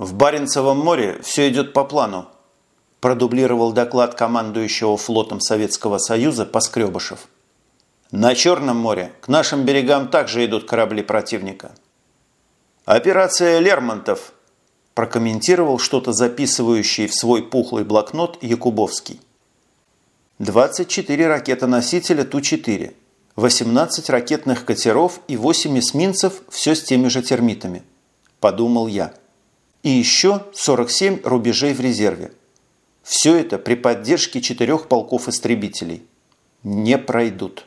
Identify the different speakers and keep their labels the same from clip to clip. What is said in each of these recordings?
Speaker 1: В Баренцевом море все идет по плану, продублировал доклад командующего флотом Советского Союза Поскребышев. На Черном море к нашим берегам также идут корабли противника. Операция «Лермонтов» прокомментировал что-то записывающий в свой пухлый блокнот Якубовский. 24 ракетоносителя Ту-4, 18 ракетных катеров и 8 эсминцев все с теми же термитами, подумал я. И еще 47 рубежей в резерве. Все это при поддержке четырех полков истребителей. Не пройдут.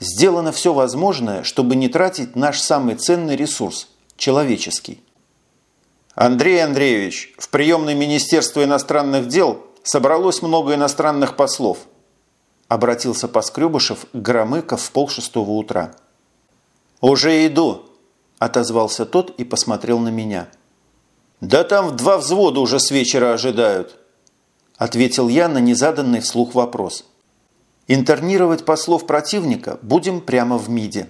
Speaker 1: Сделано все возможное, чтобы не тратить наш самый ценный ресурс – человеческий. Андрей Андреевич, в приемной Министерства иностранных дел собралось много иностранных послов. Обратился Поскребышев к Громыко в полшестого утра. «Уже иду», – отозвался тот и посмотрел на меня. «Да там в два взвода уже с вечера ожидают», – ответил я на незаданный вслух вопрос. «Интернировать послов противника будем прямо в МИДе».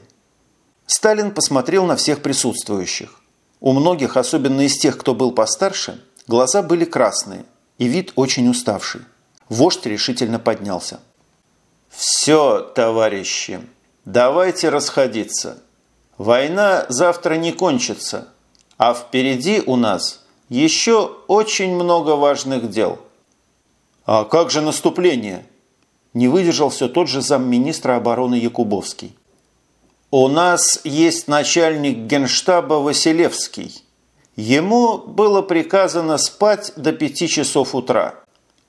Speaker 1: Сталин посмотрел на всех присутствующих. У многих, особенно из тех, кто был постарше, глаза были красные и вид очень уставший. Вождь решительно поднялся. «Все, товарищи, давайте расходиться. Война завтра не кончится, а впереди у нас еще очень много важных дел». «А как же наступление?» Не выдержал все тот же замминистра обороны Якубовский. У нас есть начальник генштаба Василевский. Ему было приказано спать до пяти часов утра.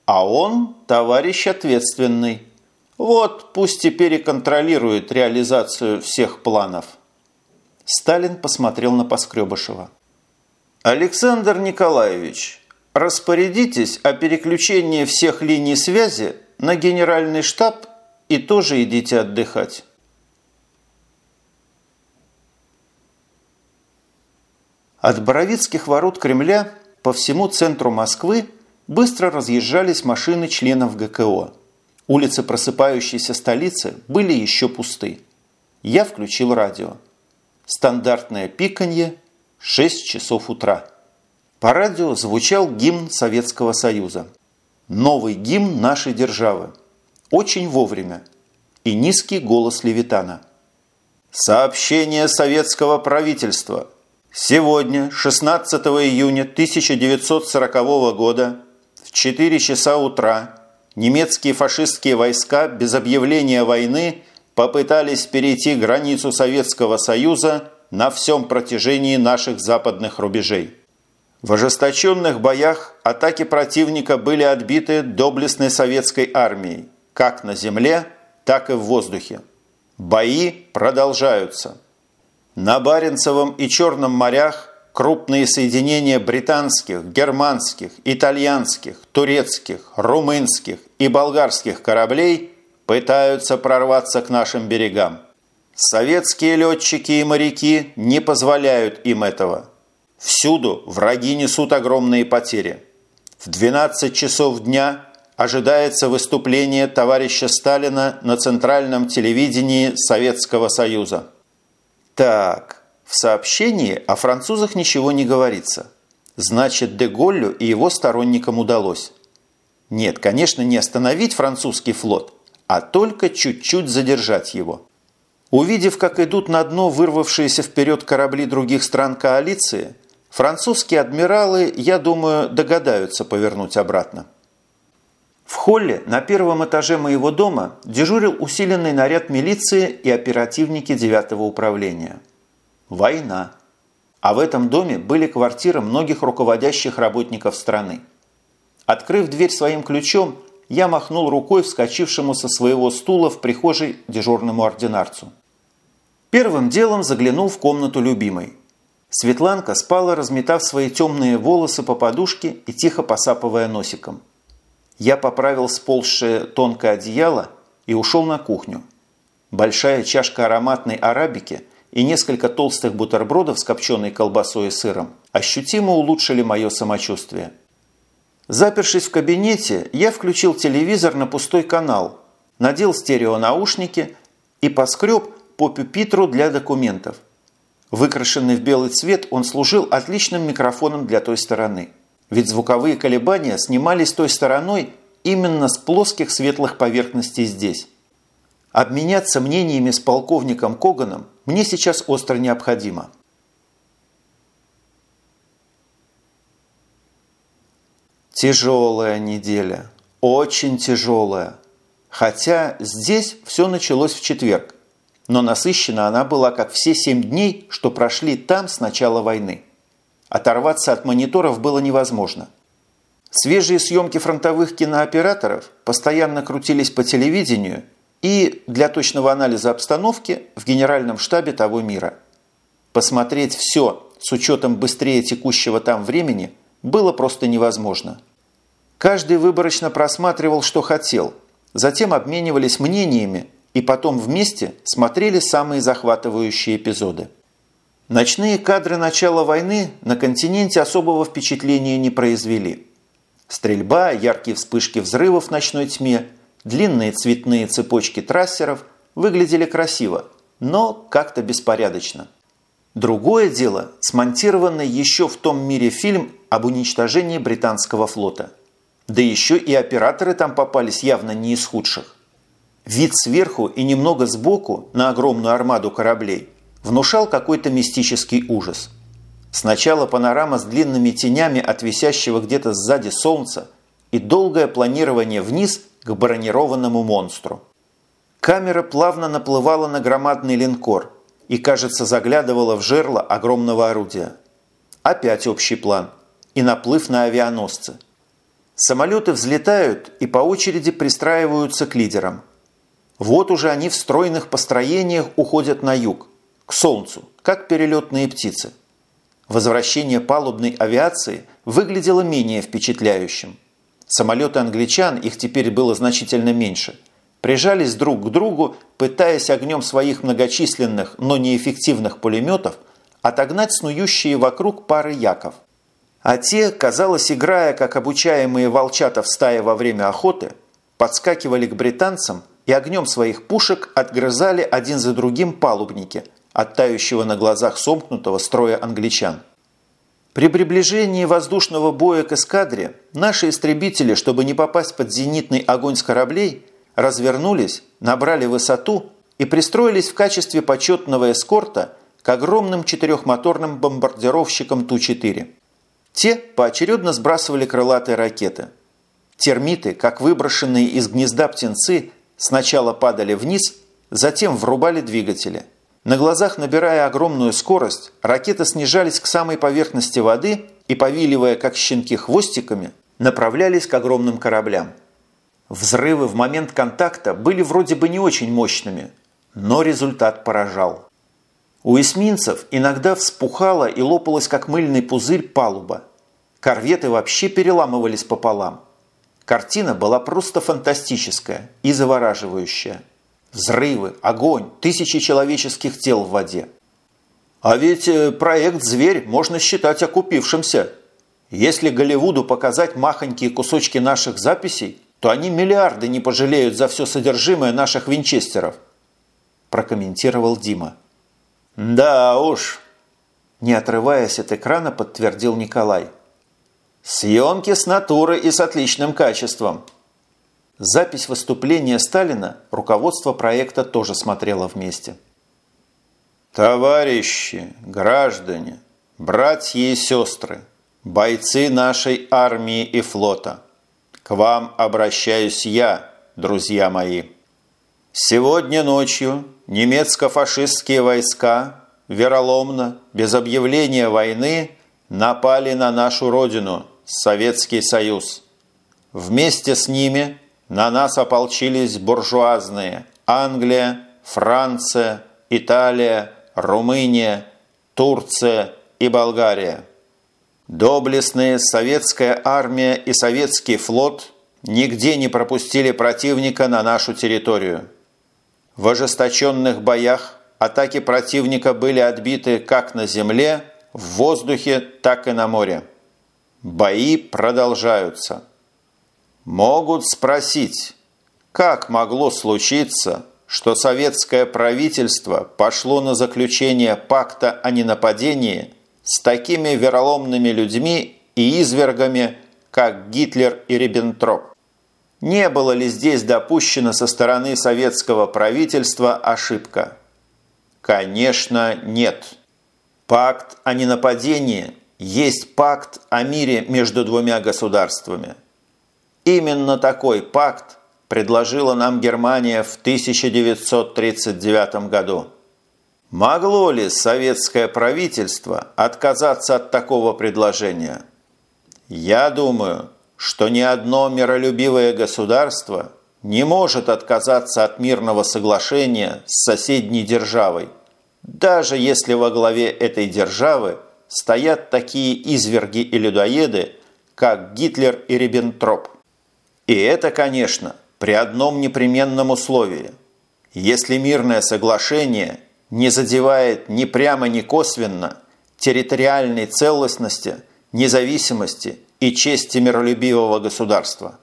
Speaker 1: А он товарищ ответственный. Вот пусть теперь и контролирует реализацию всех планов. Сталин посмотрел на Поскребышева. Александр Николаевич, распорядитесь о переключении всех линий связи на генеральный штаб и тоже идите отдыхать. От Боровицких ворот Кремля по всему центру Москвы быстро разъезжались машины членов ГКО. Улицы просыпающейся столицы были еще пусты. Я включил радио. Стандартное пиканье – 6 часов утра. По радио звучал гимн Советского Союза. Новый гимн нашей державы. Очень вовремя. И низкий голос Левитана. Сообщение советского правительства – Сегодня, 16 июня 1940 года, в 4 часа утра, немецкие фашистские войска без объявления войны попытались перейти границу Советского Союза на всем протяжении наших западных рубежей. В ожесточенных боях атаки противника были отбиты доблестной советской армией, как на земле, так и в воздухе. Бои продолжаются. На Баренцевом и Черном морях крупные соединения британских, германских, итальянских, турецких, румынских и болгарских кораблей пытаются прорваться к нашим берегам. Советские летчики и моряки не позволяют им этого. Всюду враги несут огромные потери. В 12 часов дня ожидается выступление товарища Сталина на центральном телевидении Советского Союза. Так, в сообщении о французах ничего не говорится. Значит, Деголлю и его сторонникам удалось. Нет, конечно, не остановить французский флот, а только чуть-чуть задержать его. Увидев, как идут на дно вырвавшиеся вперед корабли других стран коалиции, французские адмиралы, я думаю, догадаются повернуть обратно. В холле на первом этаже моего дома дежурил усиленный наряд милиции и оперативники 9 управления. Война. А в этом доме были квартиры многих руководящих работников страны. Открыв дверь своим ключом, я махнул рукой вскочившему со своего стула в прихожей дежурному ординарцу. Первым делом заглянул в комнату любимой. Светланка спала, разметав свои темные волосы по подушке и тихо посапывая носиком – я поправил сползшее тонкое одеяло и ушел на кухню. Большая чашка ароматной арабики и несколько толстых бутербродов с копченой колбасой и сыром ощутимо улучшили мое самочувствие. Запершись в кабинете, я включил телевизор на пустой канал, надел стереонаушники и поскреб по пюпитру для документов. Выкрашенный в белый цвет, он служил отличным микрофоном для той стороны. Ведь звуковые колебания снимались той стороной именно с плоских светлых поверхностей здесь. Обменяться мнениями с полковником Коганом мне сейчас остро необходимо. Тяжелая неделя. Очень тяжелая. Хотя здесь все началось в четверг. Но насыщена она была, как все семь дней, что прошли там с начала войны. Оторваться от мониторов было невозможно. Свежие съемки фронтовых кинооператоров постоянно крутились по телевидению и для точного анализа обстановки в Генеральном штабе того мира. Посмотреть все с учетом быстрее текущего там времени было просто невозможно. Каждый выборочно просматривал, что хотел, затем обменивались мнениями и потом вместе смотрели самые захватывающие эпизоды. Ночные кадры начала войны на континенте особого впечатления не произвели. Стрельба, яркие вспышки взрывов в ночной тьме, длинные цветные цепочки трассеров выглядели красиво, но как-то беспорядочно. Другое дело – смонтированный еще в том мире фильм об уничтожении британского флота. Да еще и операторы там попались явно не из худших. Вид сверху и немного сбоку на огромную армаду кораблей внушал какой-то мистический ужас. Сначала панорама с длинными тенями от висящего где-то сзади солнца и долгое планирование вниз к бронированному монстру. Камера плавно наплывала на громадный линкор и, кажется, заглядывала в жерло огромного орудия. Опять общий план и наплыв на авианосцы. Самолеты взлетают и по очереди пристраиваются к лидерам. Вот уже они в стройных построениях уходят на юг, к Солнцу, как перелетные птицы. Возвращение палубной авиации выглядело менее впечатляющим. Самолеты англичан, их теперь было значительно меньше, прижались друг к другу, пытаясь огнем своих многочисленных, но неэффективных пулеметов отогнать снующие вокруг пары яков. А те, казалось, играя, как обучаемые волчата в стае во время охоты, подскакивали к британцам и огнем своих пушек отгрызали один за другим палубники – от тающего на глазах сомкнутого строя англичан. При приближении воздушного боя к эскадре наши истребители, чтобы не попасть под зенитный огонь с кораблей, развернулись, набрали высоту и пристроились в качестве почетного эскорта к огромным четырехмоторным бомбардировщикам Ту-4. Те поочередно сбрасывали крылатые ракеты. Термиты, как выброшенные из гнезда птенцы, сначала падали вниз, затем врубали двигатели – на глазах, набирая огромную скорость, ракеты снижались к самой поверхности воды и, повиливая как щенки хвостиками, направлялись к огромным кораблям. Взрывы в момент контакта были вроде бы не очень мощными, но результат поражал. У эсминцев иногда вспухала и лопалась как мыльный пузырь палуба. Корветы вообще переламывались пополам. Картина была просто фантастическая и завораживающая – Взрывы, огонь, тысячи человеческих тел в воде. А ведь э, проект «Зверь» можно считать окупившимся. Если Голливуду показать махонькие кусочки наших записей, то они миллиарды не пожалеют за все содержимое наших винчестеров, прокомментировал Дима. Да уж, не отрываясь от экрана, подтвердил Николай. Съемки с натуры и с отличным качеством. Запись выступления Сталина руководство проекта тоже смотрело вместе. Товарищи, граждане, братья и сестры, бойцы нашей армии и флота, к вам обращаюсь я, друзья мои. Сегодня ночью немецко-фашистские войска вероломно, без объявления войны, напали на нашу родину, Советский Союз. Вместе с ними на нас ополчились буржуазные Англия, Франция, Италия, Румыния, Турция и Болгария. Доблестные советская армия и советский флот нигде не пропустили противника на нашу территорию. В ожесточенных боях атаки противника были отбиты как на земле, в воздухе, так и на море. Бои продолжаются. Могут спросить, как могло случиться, что советское правительство пошло на заключение пакта о ненападении с такими вероломными людьми и извергами, как Гитлер и Риббентроп? Не было ли здесь допущена со стороны советского правительства ошибка? Конечно, нет. Пакт о ненападении есть пакт о мире между двумя государствами. Именно такой пакт предложила нам Германия в 1939 году. Могло ли советское правительство отказаться от такого предложения? Я думаю, что ни одно миролюбивое государство не может отказаться от мирного соглашения с соседней державой, даже если во главе этой державы стоят такие изверги и людоеды, как Гитлер и Риббентроп. И это, конечно, при одном непременном условии. Если мирное соглашение не задевает ни прямо, ни косвенно территориальной целостности, независимости и чести миролюбивого государства.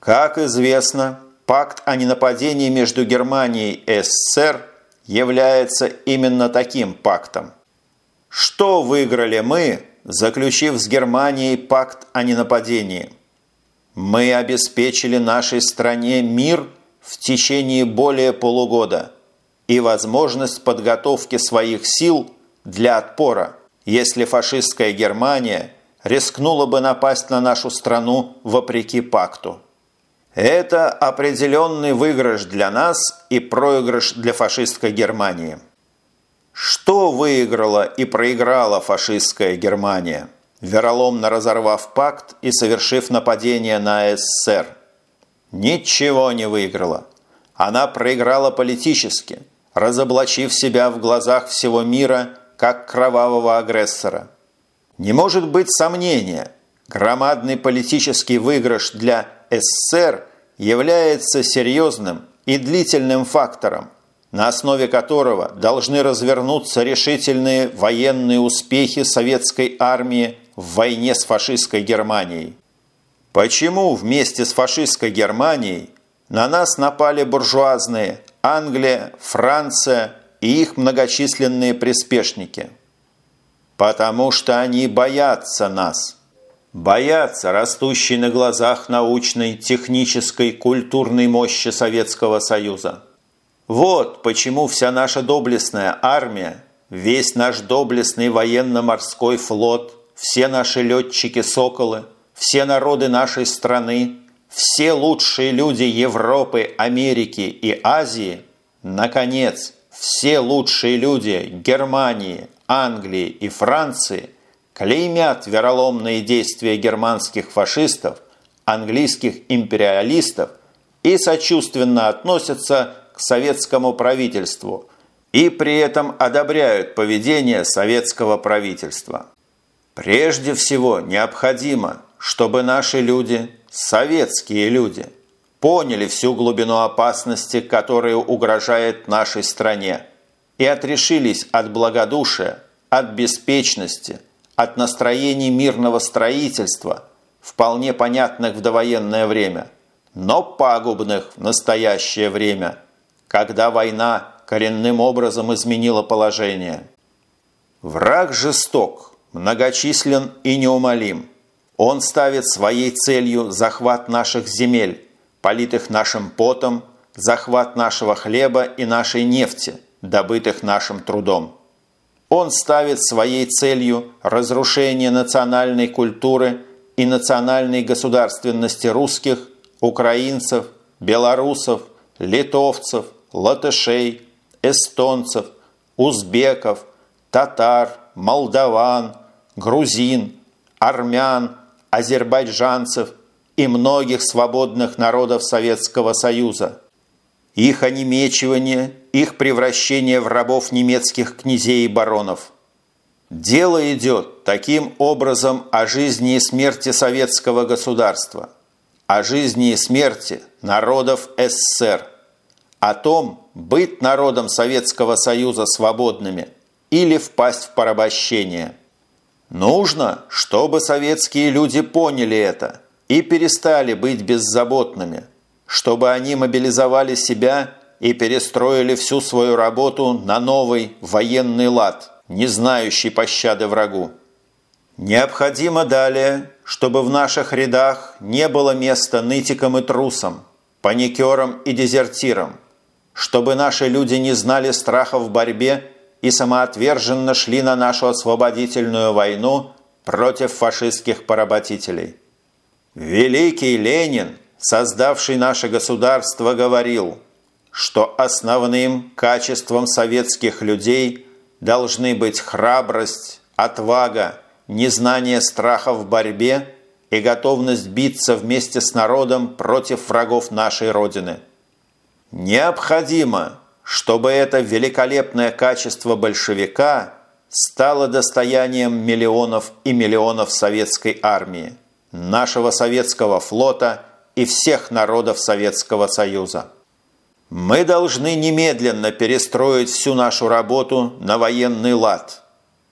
Speaker 1: Как известно, пакт о ненападении между Германией и СССР является именно таким пактом. Что выиграли мы, заключив с Германией пакт о ненападении – мы обеспечили нашей стране мир в течение более полугода и возможность подготовки своих сил для отпора, если фашистская Германия рискнула бы напасть на нашу страну вопреки пакту. Это определенный выигрыш для нас и проигрыш для фашистской Германии. Что выиграла и проиграла фашистская Германия? вероломно разорвав пакт и совершив нападение на СССР. Ничего не выиграла. Она проиграла политически, разоблачив себя в глазах всего мира как кровавого агрессора. Не может быть сомнения, громадный политический выигрыш для СССР является серьезным и длительным фактором, на основе которого должны развернуться решительные военные успехи советской армии в войне с фашистской Германией. Почему вместе с фашистской Германией на нас напали буржуазные Англия, Франция и их многочисленные приспешники? Потому что они боятся нас. Боятся растущей на глазах научной, технической, культурной мощи Советского Союза. Вот почему вся наша доблестная армия, весь наш доблестный военно-морской флот – все наши летчики-соколы, все народы нашей страны, все лучшие люди Европы, Америки и Азии, наконец, все лучшие люди Германии, Англии и Франции клеймят вероломные действия германских фашистов, английских империалистов и сочувственно относятся к советскому правительству и при этом одобряют поведение советского правительства. Прежде всего необходимо, чтобы наши люди, советские люди, поняли всю глубину опасности, которая угрожает нашей стране, и отрешились от благодушия, от беспечности, от настроений мирного строительства, вполне понятных в довоенное время, но пагубных в настоящее время, когда война коренным образом изменила положение. Враг жесток – многочислен и неумолим. Он ставит своей целью захват наших земель, политых нашим потом, захват нашего хлеба и нашей нефти, добытых нашим трудом. Он ставит своей целью разрушение национальной культуры и национальной государственности русских, украинцев, белорусов, литовцев, латышей, эстонцев, узбеков, татар, молдаван – грузин, армян, азербайджанцев и многих свободных народов Советского Союза. Их онемечивание, их превращение в рабов немецких князей и баронов. Дело идет таким образом о жизни и смерти советского государства, о жизни и смерти народов СССР, о том, быть народом Советского Союза свободными или впасть в порабощение – Нужно, чтобы советские люди поняли это и перестали быть беззаботными, чтобы они мобилизовали себя и перестроили всю свою работу на новый военный лад, не знающий пощады врагу. Необходимо далее, чтобы в наших рядах не было места нытикам и трусам, паникерам и дезертирам, чтобы наши люди не знали страха в борьбе и самоотверженно шли на нашу освободительную войну против фашистских поработителей. Великий Ленин, создавший наше государство, говорил, что основным качеством советских людей должны быть храбрость, отвага, незнание страха в борьбе и готовность биться вместе с народом против врагов нашей Родины. Необходимо, чтобы это великолепное качество большевика стало достоянием миллионов и миллионов советской армии, нашего советского флота и всех народов Советского Союза. Мы должны немедленно перестроить всю нашу работу на военный лад,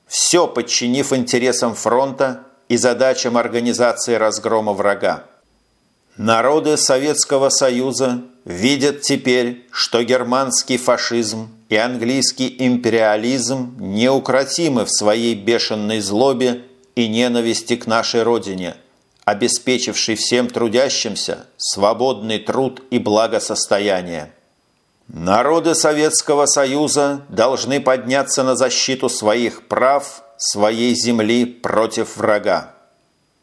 Speaker 1: все подчинив интересам фронта и задачам организации разгрома врага. Народы Советского Союза видят теперь, что германский фашизм и английский империализм неукротимы в своей бешеной злобе и ненависти к нашей родине, обеспечившей всем трудящимся свободный труд и благосостояние. Народы Советского Союза должны подняться на защиту своих прав, своей земли против врага.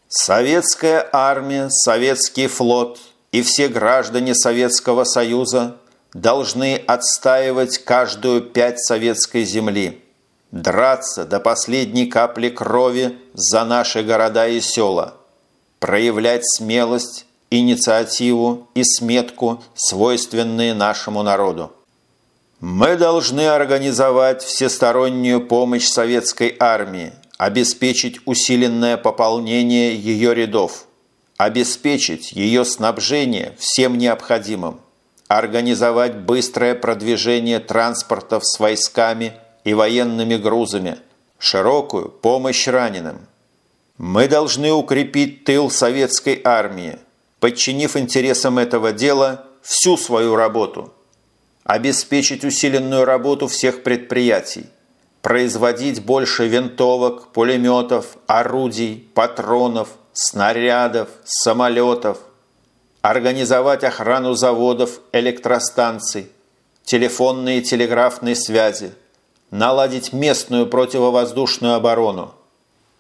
Speaker 1: Советская армия, советский флот и все граждане Советского Союза должны отстаивать каждую пять советской земли, драться до последней капли крови за наши города и села, проявлять смелость, инициативу и сметку, свойственные нашему народу. Мы должны организовать всестороннюю помощь советской армии – обеспечить усиленное пополнение ее рядов, обеспечить ее снабжение всем необходимым, организовать быстрое продвижение транспортов с войсками и военными грузами, широкую помощь раненым. Мы должны укрепить тыл советской армии, подчинив интересам этого дела всю свою работу, обеспечить усиленную работу всех предприятий, производить больше винтовок, пулеметов, орудий, патронов, снарядов, самолетов, организовать охрану заводов, электростанций, телефонные и телеграфные связи, наладить местную противовоздушную оборону.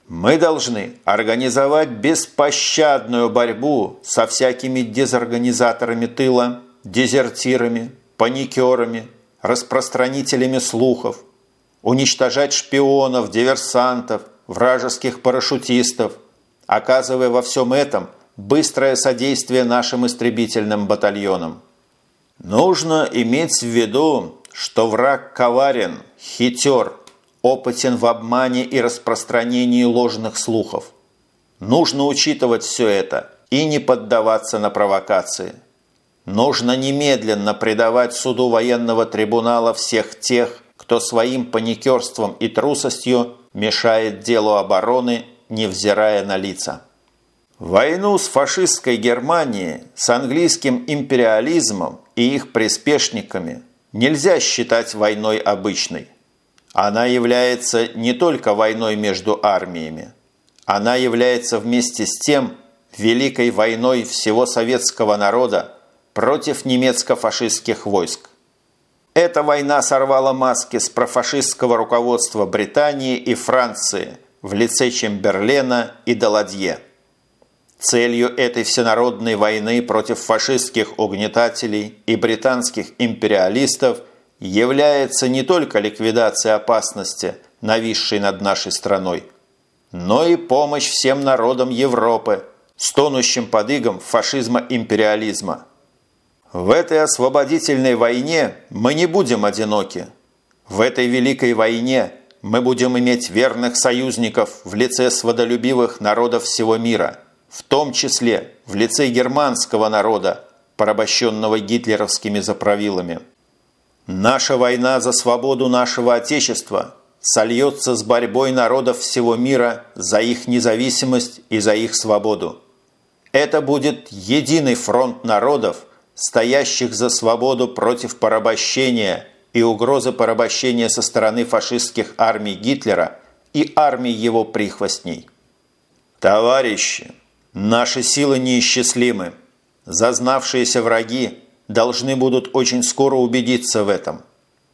Speaker 1: Мы должны организовать беспощадную борьбу со всякими дезорганизаторами тыла, дезертирами, паникерами, распространителями слухов, уничтожать шпионов, диверсантов, вражеских парашютистов, оказывая во всем этом быстрое содействие нашим истребительным батальонам. Нужно иметь в виду, что враг коварен, хитер, опытен в обмане и распространении ложных слухов. Нужно учитывать все это и не поддаваться на провокации. Нужно немедленно предавать суду военного трибунала всех тех, кто своим паникерством и трусостью мешает делу обороны, невзирая на лица. Войну с фашистской Германией, с английским империализмом и их приспешниками нельзя считать войной обычной. Она является не только войной между армиями, она является вместе с тем великой войной всего советского народа против немецко-фашистских войск. Эта война сорвала маски с профашистского руководства Британии и Франции в лице Чемберлена и Даладье. Целью этой всенародной войны против фашистских угнетателей и британских империалистов является не только ликвидация опасности, нависшей над нашей страной, но и помощь всем народам Европы, стонущим под игом фашизма-империализма – в этой освободительной войне мы не будем одиноки. В этой великой войне мы будем иметь верных союзников в лице сводолюбивых народов всего мира, в том числе в лице германского народа, порабощенного гитлеровскими заправилами. Наша война за свободу нашего Отечества сольется с борьбой народов всего мира за их независимость и за их свободу. Это будет единый фронт народов, стоящих за свободу против порабощения и угрозы порабощения со стороны фашистских армий Гитлера и армий его прихвостней. Товарищи, наши силы неисчислимы. Зазнавшиеся враги должны будут очень скоро убедиться в этом.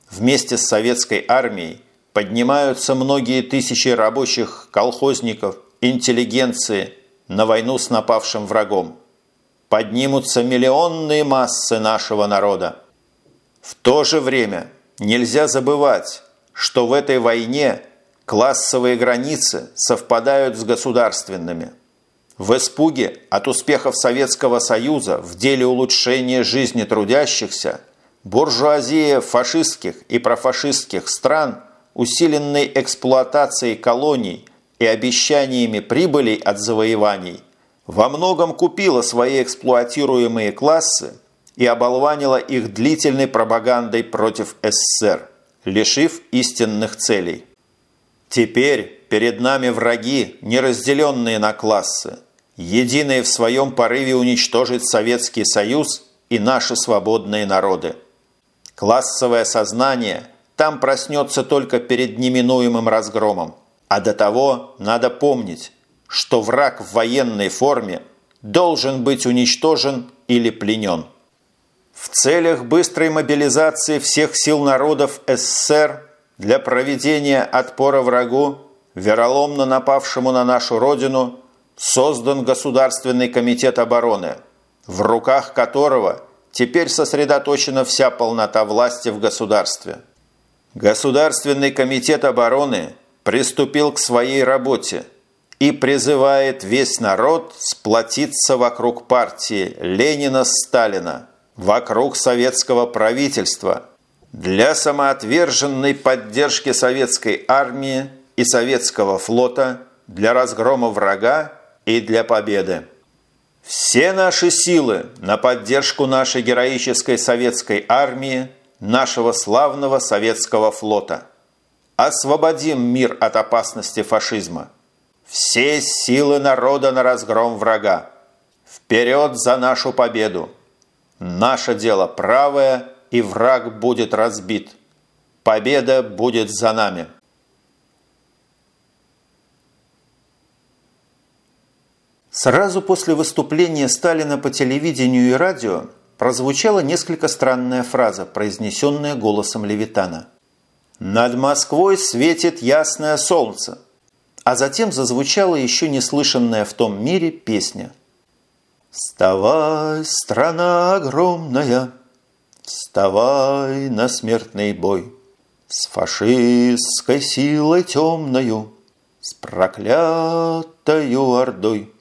Speaker 1: Вместе с советской армией поднимаются многие тысячи рабочих, колхозников, интеллигенции на войну с напавшим врагом. Поднимутся миллионные массы нашего народа. В то же время нельзя забывать, что в этой войне классовые границы совпадают с государственными. В испуге от успехов Советского Союза в деле улучшения жизни трудящихся буржуазия фашистских и профашистских стран, усиленной эксплуатацией колоний и обещаниями прибылей от завоеваний, во многом купила свои эксплуатируемые классы и оболванила их длительной пропагандой против СССР, лишив истинных целей. Теперь перед нами враги, не разделенные на классы, единые в своем порыве уничтожить Советский Союз и наши свободные народы. Классовое сознание там проснется только перед неминуемым разгромом. А до того надо помнить, что враг в военной форме должен быть уничтожен или пленен. В целях быстрой мобилизации всех сил народов СССР для проведения отпора врагу, вероломно напавшему на нашу Родину, создан Государственный комитет обороны, в руках которого теперь сосредоточена вся полнота власти в государстве. Государственный комитет обороны приступил к своей работе и призывает весь народ сплотиться вокруг партии Ленина-Сталина, вокруг советского правительства – для самоотверженной поддержки советской армии и советского флота, для разгрома врага и для победы. Все наши силы на поддержку нашей героической советской армии, нашего славного советского флота. Освободим мир от опасности фашизма. Все силы народа на разгром врага. Вперед за нашу победу! Наше дело правое – и враг будет разбит. Победа будет за нами. Сразу после выступления Сталина по телевидению и радио прозвучала несколько странная фраза, произнесенная голосом Левитана. «Над Москвой светит ясное солнце», а затем зазвучала еще неслышанная в том мире песня. «Вставай, страна огромная!» Вставай на смертный бой С фашистской силой темною, С проклятою ордой.